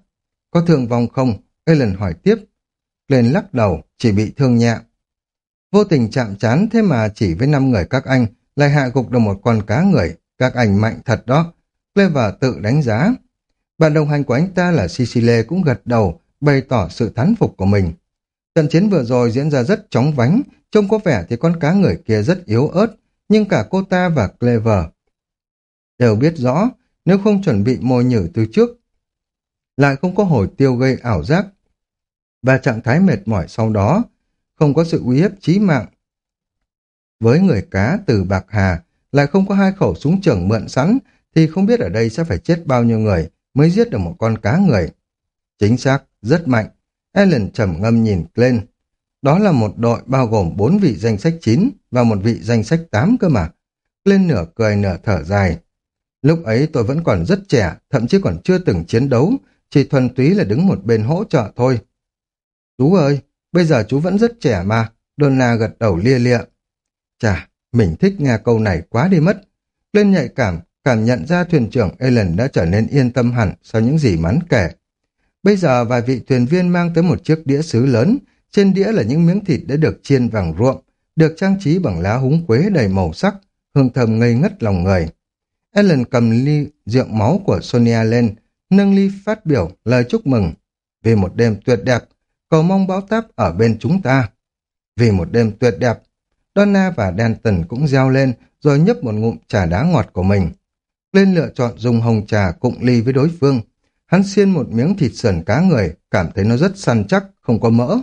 Có thương vong không? Ellen hỏi tiếp. Glenn lắc đầu, chỉ bị thương nhẹ. Vô tình chạm chán thế mà chỉ với năm người các anh lại hạ gục được một con cá người. Các anh mạnh thật đó. Clever tự đánh giá. Bạn đồng hành của anh ta là sicile cũng gật đầu, bày tỏ sự thán phục của mình. Trận chiến vừa rồi diễn ra rất chóng vánh, trông có vẻ thì con cá người kia rất yếu ớt, nhưng cả cô ta và Clever đều biết rõ nếu không chuẩn bị mồi nhử từ trước, lại không có hồi tiêu gây ảo giác và trạng thái mệt mỏi sau đó, không có sự uy hiếp chí mạng. Với người cá từ Bạc Hà, lại không có hai khẩu súng trường mượn sẵn, thì không biết ở đây sẽ phải chết bao nhiêu người mới giết được một con cá người. Chính xác, rất mạnh. Ellen trầm ngâm nhìn lên. Đó là một đội bao gồm bốn vị danh sách 9 và một vị danh sách 8 cơ mà. Lên nửa cười nửa thở dài. Lúc ấy tôi vẫn còn rất trẻ, thậm chí còn chưa từng chiến đấu, chỉ thuần túy là đứng một bên hỗ trợ thôi. Chú ơi, bây giờ chú vẫn rất trẻ mà, Donna gật đầu lia lịa. Chà, mình thích nghe câu này quá đi mất. Lên nhạy cảm, cảm nhận ra thuyền trưởng Ellen đã trở nên yên tâm hẳn sau những gì mắn kể. Bây giờ vài vị thuyền viên mang tới một chiếc đĩa sứ lớn, trên đĩa là những miếng thịt đã được chiên vàng ruộng, được trang trí bằng lá húng quế đầy màu sắc, hương thơm ngây ngất lòng người. Ellen cầm ly rượu máu của Sonia lên, nâng ly phát biểu lời chúc mừng. Vì một đêm tuyệt đẹp, cầu mong báo táp ở bên chúng ta. Vì một đêm tuyệt đẹp, Donna và Denton cũng reo lên rồi nhấp một ngụm trà đá ngọt của mình. Lên lựa chọn dùng hồng trà cụng ly với đối phương. Hắn xiên một miếng thịt sườn cá người, cảm thấy nó rất săn chắc, không có mỡ.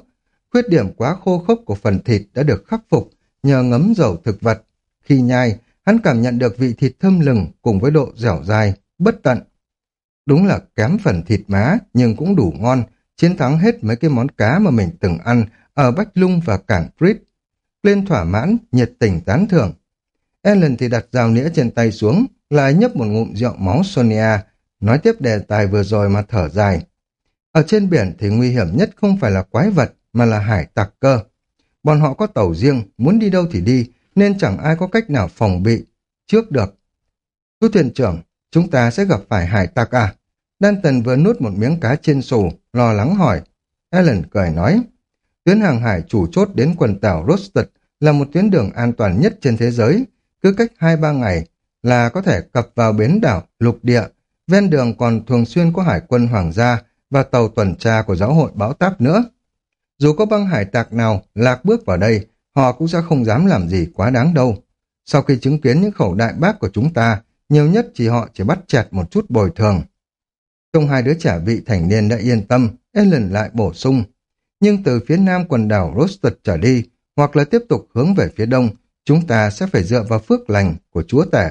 Khuyết điểm quá khô khốc của phần thịt đã được khắc phục nhờ ngấm dầu thực vật. Khi nhai, hắn cảm nhận được vị thịt thơm lừng cùng với độ dẻo dai, bất tận. Đúng là kém phần thịt má, nhưng cũng đủ ngon, chiến thắng hết mấy cái món cá mà mình từng ăn ở Bách Lung và Cảng Frit. Lên thỏa mãn, nhiệt tình tán thưởng. Ellen thì đặt dao nĩa trên tay xuống, lại nhấp một ngụm rượu máu Sonia, nói tiếp đề tài vừa rồi mà thở dài. Ở trên biển thì nguy hiểm nhất không phải là quái vật, mà là hải tặc cơ. Bọn họ có tàu riêng, muốn đi đâu thì đi, nên chẳng ai có cách nào phòng bị trước được. Chú thuyền trưởng, chúng ta sẽ gặp phải hải tặc à? Danton vừa nuốt một miếng cá trên sù, lo lắng hỏi. Alan cười nói, tuyến hàng hải chủ chốt đến quần đảo Rosted là một tuyến đường an toàn nhất trên thế giới. Cứ cách 2-3 ngày là có thể cập vào bến đảo, lục địa. Ven đường còn thường xuyên có hải quân hoàng gia và tàu tuần tra của giáo hội báo táp nữa. Dù có băng hải tặc nào lạc bước vào đây, họ cũng sẽ không dám làm gì quá đáng đâu. Sau khi chứng kiến những khẩu đại bác của chúng ta, nhiều nhất chỉ họ chỉ bắt chẹt một chút bồi thường. Trong hai đứa trẻ vị thành niên đã yên tâm, Ellen lại bổ sung. Nhưng từ phía nam quần đảo Rostert trở đi, hoặc là tiếp tục hướng về phía đông, chúng ta sẽ phải dựa vào phước lành của chúa tể.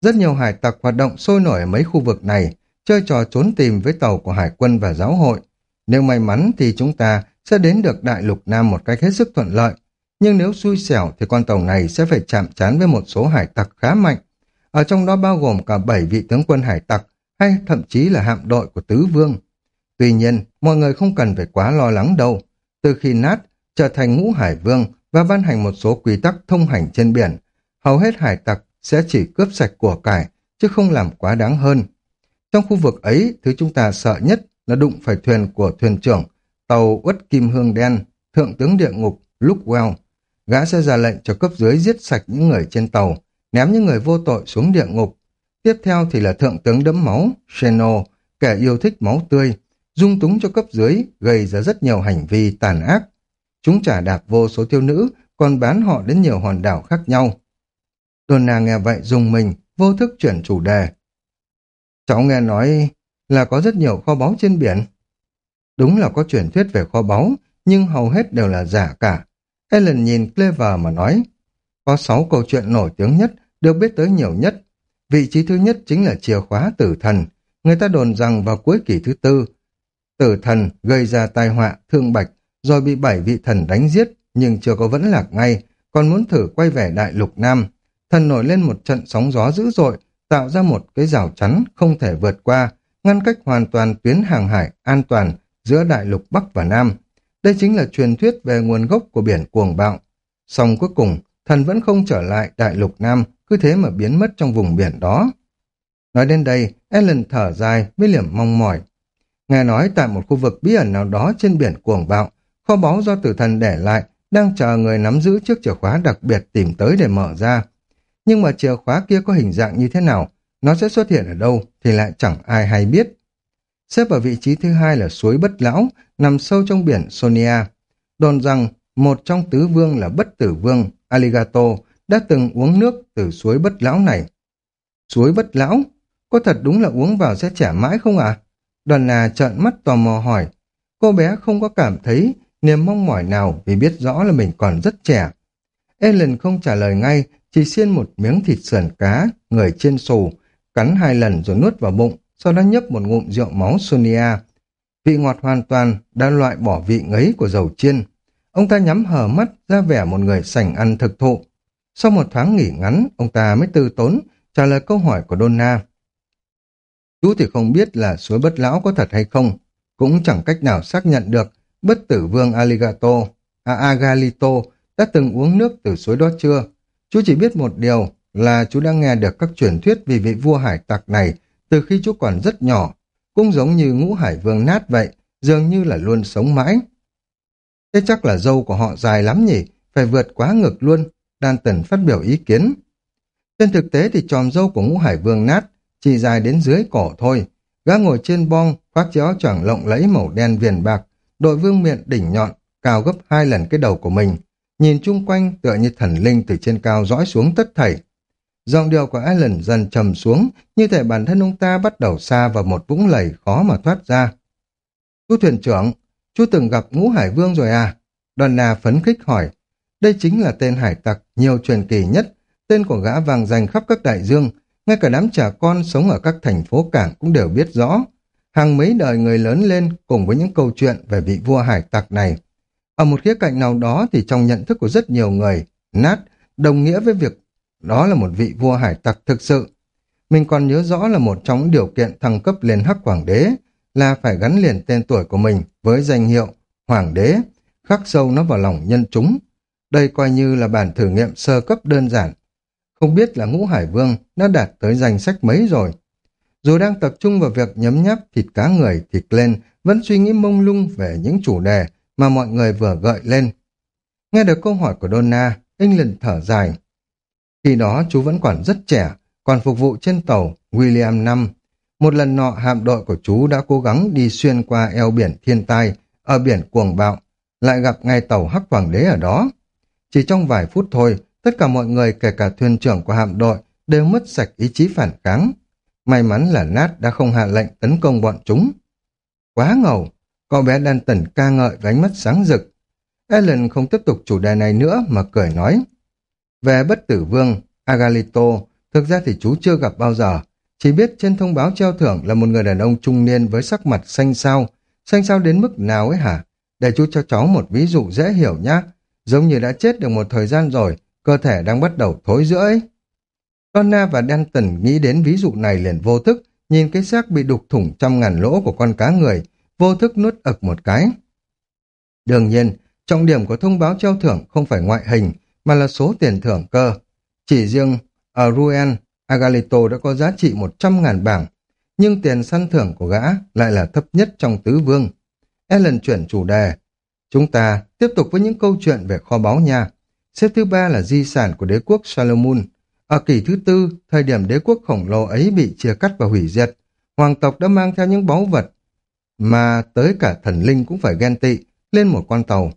Rất nhiều hải tặc hoạt động sôi nổi ở mấy khu vực này, chơi trò trốn tìm với tàu của hải quân và giáo hội. Nếu may mắn thì chúng ta sẽ đến được đại lục Nam một cách hết sức thuận lợi. Nhưng nếu xui xẻo thì con tàu này sẽ phải chạm trán với một số hải tặc khá mạnh. Ở trong đó bao gồm cả bảy vị tướng quân hải tặc hay thậm chí là hạm đội của tứ vương. Tuy nhiên, mọi người không cần phải quá lo lắng đâu. Từ khi nát trở thành ngũ hải vương và ban hành một số quy tắc thông hành trên biển, hầu hết hải tặc sẽ chỉ cướp sạch của cải, chứ không làm quá đáng hơn. Trong khu vực ấy, thứ chúng ta sợ nhất là đụng phải thuyền của thuyền trưởng, tàu uất kim hương đen, thượng tướng địa ngục, Luckwell. Gã sẽ ra lệnh cho cấp dưới giết sạch những người trên tàu, ném những người vô tội xuống địa ngục. Tiếp theo thì là thượng tướng đẫm máu, Sheno, kẻ yêu thích máu tươi, dung túng cho cấp dưới, gây ra rất nhiều hành vi tàn ác. Chúng trả đạp vô số thiếu nữ, còn bán họ đến nhiều hòn đảo khác nhau. Donna nghe vậy dùng mình, vô thức chuyển chủ đề. Cháu nghe nói là có rất nhiều kho báu trên biển. Đúng là có truyền thuyết về kho báu, nhưng hầu hết đều là giả cả. Ellen nhìn Clever mà nói, có sáu câu chuyện nổi tiếng nhất, được biết tới nhiều nhất. Vị trí thứ nhất chính là chìa khóa tử thần. Người ta đồn rằng vào cuối kỷ thứ tư, tử thần gây ra tai họa, thương bạch, rồi bị bảy vị thần đánh giết, nhưng chưa có vẫn lạc ngay, còn muốn thử quay về đại lục Nam. Thần nổi lên một trận sóng gió dữ dội, tạo ra một cái rào chắn không thể vượt qua, ngăn cách hoàn toàn tuyến hàng hải an toàn giữa đại lục Bắc và Nam. Đây chính là truyền thuyết về nguồn gốc của biển cuồng bạo. Song cuối cùng, thần vẫn không trở lại đại lục Nam, cứ thế mà biến mất trong vùng biển đó. Nói đến đây, Ellen thở dài, với liềm mong mỏi. Nghe nói tại một khu vực bí ẩn nào đó trên biển cuồng bạo, kho báu do tử thần để lại đang chờ người nắm giữ chiếc chìa khóa đặc biệt tìm tới để mở ra. Nhưng mà chìa khóa kia có hình dạng như thế nào, nó sẽ xuất hiện ở đâu thì lại chẳng ai hay biết. Xếp ở vị trí thứ hai là suối Bất Lão, nằm sâu trong biển Sonia. Đồn rằng một trong tứ vương là Bất Tử Vương, Aligato, đã từng uống nước từ suối Bất Lão này. Suối Bất Lão? Có thật đúng là uống vào sẽ trẻ mãi không à? Đoàn là trợn mắt tò mò hỏi. Cô bé không có cảm thấy niềm mong mỏi nào vì biết rõ là mình còn rất trẻ. Ellen không trả lời ngay, chỉ xiên một miếng thịt sườn cá, người trên xù, cắn hai lần rồi nuốt vào bụng, sau đó nhấp một ngụm rượu máu Sonia. Vị ngọt hoàn toàn đã loại bỏ vị ngấy của dầu chiên. Ông ta nhắm hờ mắt ra vẻ một người sành ăn thực thụ. Sau một thoáng nghỉ ngắn, ông ta mới tư tốn trả lời câu hỏi của Donna. Chú thì không biết là suối bất lão có thật hay không, cũng chẳng cách nào xác nhận được bất tử vương Aligato, à, Agalito đã từng uống nước từ suối đó chưa. Chú chỉ biết một điều là chú đã nghe được các truyền thuyết về vị vua hải tặc này từ khi chú còn rất nhỏ, cũng giống như ngũ hải vương nát vậy, dường như là luôn sống mãi. Thế chắc là dâu của họ dài lắm nhỉ, phải vượt quá ngực luôn, Đan Tần phát biểu ý kiến. Trên thực tế thì tròm dâu của ngũ hải vương nát chỉ dài đến dưới cổ thôi. Gã ngồi trên bong, khoác chiếc áo choàng lộng lẫy màu đen viền bạc, đội vương miện đỉnh nhọn, cao gấp hai lần cái đầu của mình. Nhìn chung quanh tựa như thần linh từ trên cao dõi xuống tất thảy. Giọng điệu của Alan dần trầm xuống, như thể bản thân ông ta bắt đầu xa vào một vũng lầy khó mà thoát ra. Chú thuyền trưởng, chú từng gặp ngũ hải vương rồi à? Đoàn nà phấn khích hỏi. Đây chính là tên hải tặc nhiều truyền kỳ nhất, tên của gã vàng danh khắp các đại dương, ngay cả đám trẻ con sống ở các thành phố cảng cũng đều biết rõ. Hàng mấy đời người lớn lên cùng với những câu chuyện về vị vua hải tặc này. Ở một khía cạnh nào đó thì trong nhận thức của rất nhiều người, nát đồng nghĩa với việc đó là một vị vua hải tặc thực sự. Mình còn nhớ rõ là một trong những điều kiện thăng cấp lên hắc hoàng đế là phải gắn liền tên tuổi của mình với danh hiệu hoàng đế, khắc sâu nó vào lòng nhân chúng. Đây coi như là bản thử nghiệm sơ cấp đơn giản. Không biết là ngũ hải vương đã đạt tới danh sách mấy rồi. Dù đang tập trung vào việc nhấm nháp thịt cá người, thịt lên, vẫn suy nghĩ mông lung về những chủ đề mà mọi người vừa gợi lên. Nghe được câu hỏi của Donna, England thở dài. Khi đó chú vẫn còn rất trẻ, còn phục vụ trên tàu William năm. Một lần nọ hạm đội của chú đã cố gắng đi xuyên qua eo biển thiên tai, ở biển cuồng bạo, lại gặp ngay tàu Hắc Hoàng đế ở đó. Chỉ trong vài phút thôi, tất cả mọi người kể cả thuyền trưởng của hạm đội đều mất sạch ý chí phản kháng. May mắn là Nát đã không hạ lệnh tấn công bọn chúng. Quá ngầu, cậu bé đan tần ca ngợi với ánh mắt sáng rực. Ellen không tiếp tục chủ đề này nữa mà cười nói. Về bất tử vương, Agalito, thực ra thì chú chưa gặp bao giờ. Chỉ biết trên thông báo treo thưởng là một người đàn ông trung niên với sắc mặt xanh xao. Xanh xao đến mức nào ấy hả? Để chú cho cháu một ví dụ dễ hiểu nhá. Giống như đã chết được một thời gian rồi, cơ thể đang bắt đầu thối rữa ấy. Donna và Denton nghĩ đến ví dụ này liền vô thức, nhìn cái xác bị đục thủng trăm ngàn lỗ của con cá người, vô thức nuốt ực một cái. Đương nhiên, trọng điểm của thông báo treo thưởng không phải ngoại hình, mà là số tiền thưởng cơ. Chỉ riêng ở Ruen, Agalito đã có giá trị 100.000 bảng, nhưng tiền săn thưởng của gã lại là thấp nhất trong tứ vương. Ellen chuyển chủ đề. Chúng ta tiếp tục với những câu chuyện về kho báu nha. Xếp thứ ba là di sản của đế quốc Solomon. Ở kỷ thứ tư, thời điểm đế quốc khổng lồ ấy bị chia cắt và hủy diệt, hoàng tộc đã mang theo những báu vật mà tới cả thần linh cũng phải ghen tị lên một con tàu.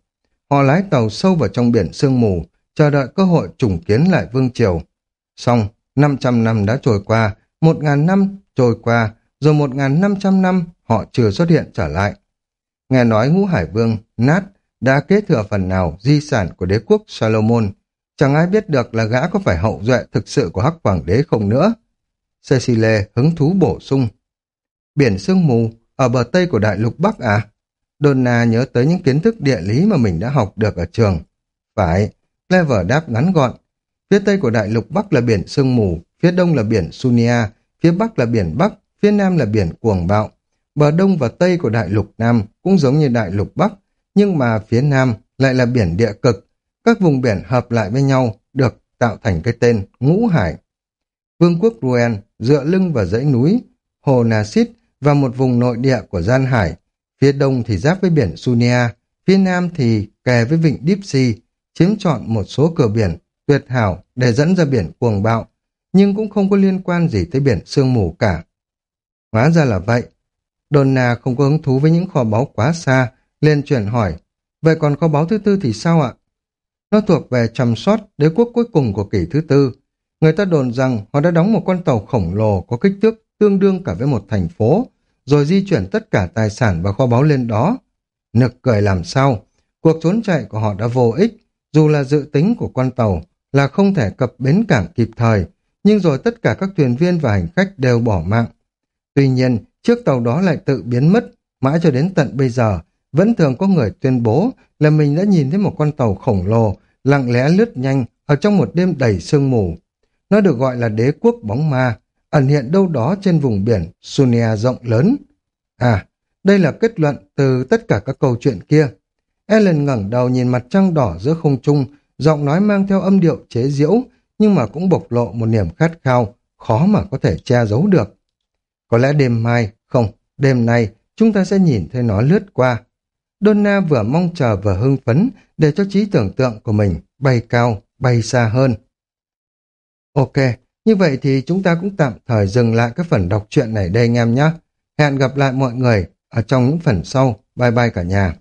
Họ lái tàu sâu vào trong biển sương mù, chờ đợi cơ hội trùng kiến lại vương triều. Xong, 500 năm đã trôi qua, 1.000 năm trôi qua, rồi 1.500 năm họ chưa xuất hiện trở lại. Nghe nói ngũ hải vương, nát, đã kế thừa phần nào di sản của đế quốc Salomon. Chẳng ai biết được là gã có phải hậu duệ thực sự của Hắc Hoàng đế không nữa. Cecile hứng thú bổ sung. Biển sương mù, ở bờ tây của đại lục Bắc à? Donna nhớ tới những kiến thức địa lý mà mình đã học được ở trường. Phải, Clever đáp ngắn gọn. Phía tây của đại lục Bắc là biển sương mù, phía đông là biển Sunia, phía bắc là biển Bắc, phía nam là biển Cuồng Bạo. Bờ đông và tây của đại lục Nam cũng giống như đại lục Bắc, nhưng mà phía nam lại là biển địa cực. Các vùng biển hợp lại với nhau được tạo thành cái tên Ngũ Hải. Vương quốc Ruen dựa lưng vào dãy núi, hồ Nà Xít và một vùng nội địa của Gian Hải. Phía đông thì giáp với biển Sunia, phía nam thì kè với vịnh Deep Sea, chiếm trọn một số cửa biển tuyệt hảo để dẫn ra biển cuồng bạo, nhưng cũng không có liên quan gì tới biển sương mù cả. Hóa ra là vậy. Donna không có hứng thú với những kho báu quá xa, lên chuyển hỏi, vậy còn kho báu thứ tư thì sao ạ? Nó thuộc về trầm sót đế quốc cuối cùng của kỷ thứ tư. Người ta đồn rằng họ đã đóng một con tàu khổng lồ có kích thước tương đương cả với một thành phố, rồi di chuyển tất cả tài sản và kho báu lên đó. Nực cười làm sao? Cuộc trốn chạy của họ đã vô ích, dù là dự tính của con tàu là không thể cập bến cảng kịp thời, nhưng rồi tất cả các thuyền viên và hành khách đều bỏ mạng. Tuy nhiên, chiếc tàu đó lại tự biến mất, mãi cho đến tận bây giờ, vẫn thường có người tuyên bố là mình đã nhìn thấy một con tàu khổng lồ lặng lẽ lướt nhanh ở trong một đêm đầy sương mù. Nó được gọi là đế quốc bóng ma, ẩn hiện đâu đó trên vùng biển Sunia rộng lớn. À, đây là kết luận từ tất cả các câu chuyện kia. Ellen ngẩng đầu nhìn mặt trăng đỏ giữa không trung, giọng nói mang theo âm điệu chế giễu, nhưng mà cũng bộc lộ một niềm khát khao, khó mà có thể che giấu được. Có lẽ đêm mai, không, đêm nay, chúng ta sẽ nhìn thấy nó lướt qua. Donna vừa mong chờ vừa hưng phấn để cho trí tưởng tượng của mình bay cao, bay xa hơn. Ok, như vậy thì chúng ta cũng tạm thời dừng lại cái phần đọc truyện này đây anh em nhé. Hẹn gặp lại mọi người ở trong những phần sau. Bye bye cả nhà.